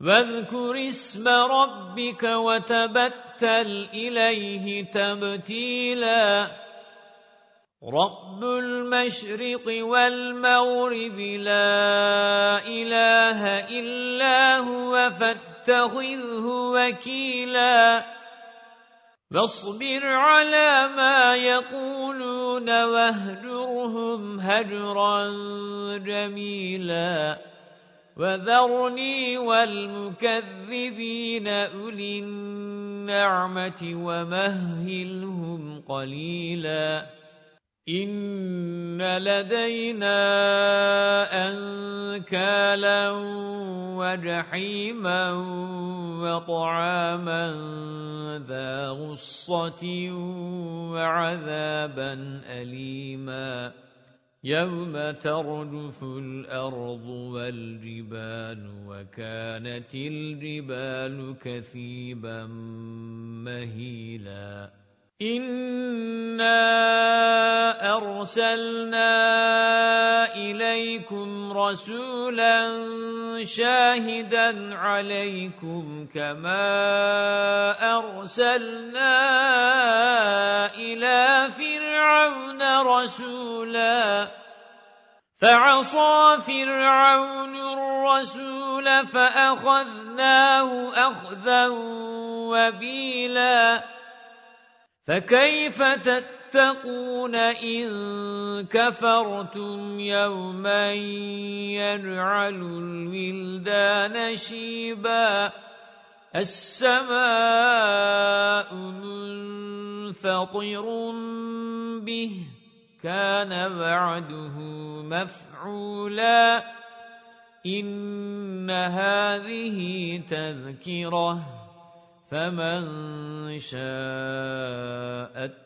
واذكر اسم ربك وتبتل إليه تبتيلا. رب المشرق والمغرب لا إله إلا هو فاتخذه وكيلا. واصبر على ما يقولون واهجرهم هجرا جميلا. وذرني والمكذبين أولي النعمة ومهلهم قليلا. إن لدينا أنكالا وجحيما وطعاما ذا غصة وعذابا أليماً. يَوْمَ تَرْجُفُ الْأَرْضُ وَالْجِبَالُ وَكَانَتِ الْجِبَالُ كَثِيبًا مَهِيلًا إِنَّا أَرْسَلْنَا إِلَيْكُمْ رَسُولًا شَاهِدًا عَلَيْكُمْ كَمَا أَرْسَلْنَا إِلَى فِرْعَوْنَ رَسُولًا. فَعَصَى فِرْعَوْنُ الرَّسُولَ فَأَخَذْنَاهُ أَخْذًا وَبِيلًا. فَكَيْفَ تَتَّقُونَ إِن كَفَرْتُمْ يَوْمًا يَجْعَلُ الْوِلْدَانَ شِيبًا السَّمَاءُ مُنفَطِرٌ بِهِ كَانَ وَعْدُهُ مَفْعُولًا إِنَّ هَذِهِ تَذْكِرَةٌ فَمَن شَاءَ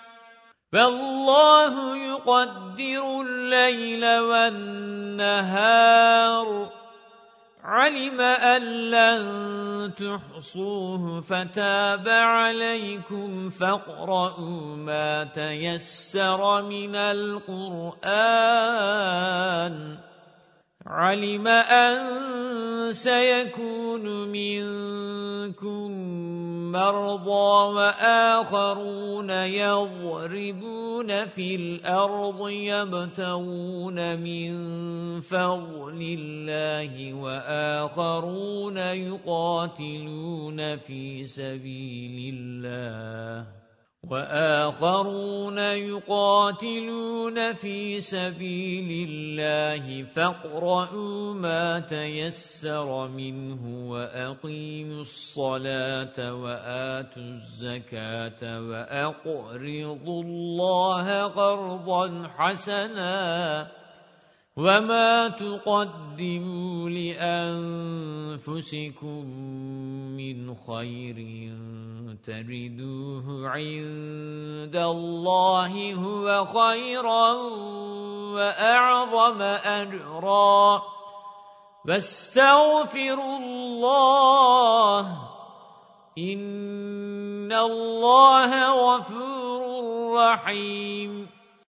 فالله يقدر الليل والنهار. علم أن لن تحصوه فتاب عليكم فاقرؤوا ما تيسر من القرآن. علم أن سيكون منكم مرضى وآخرون يضربون في الأرض يبتغون من فضل الله وآخرون يقاتلون في سبيل الله. وآخرون يقاتلون في سبيل الله فاقرؤوا ما تيسر منه وأقيموا الصلاة وآتوا الزكاة وأقرضوا الله قرضا حسناً وَمَا تُقَدِّمُوا لِأَنفُسِكُم مِّنْ خَيْرٍ تَجِدُوهُ عِندَ اللَّهِ هُوَ خَيْرًا وَأَعْظَمَ أَجْرًا وَاسْتَغْفِرُوا اللَّهَ إِنَّ اللَّهَ غَفُورٌ رَّحِيمٌ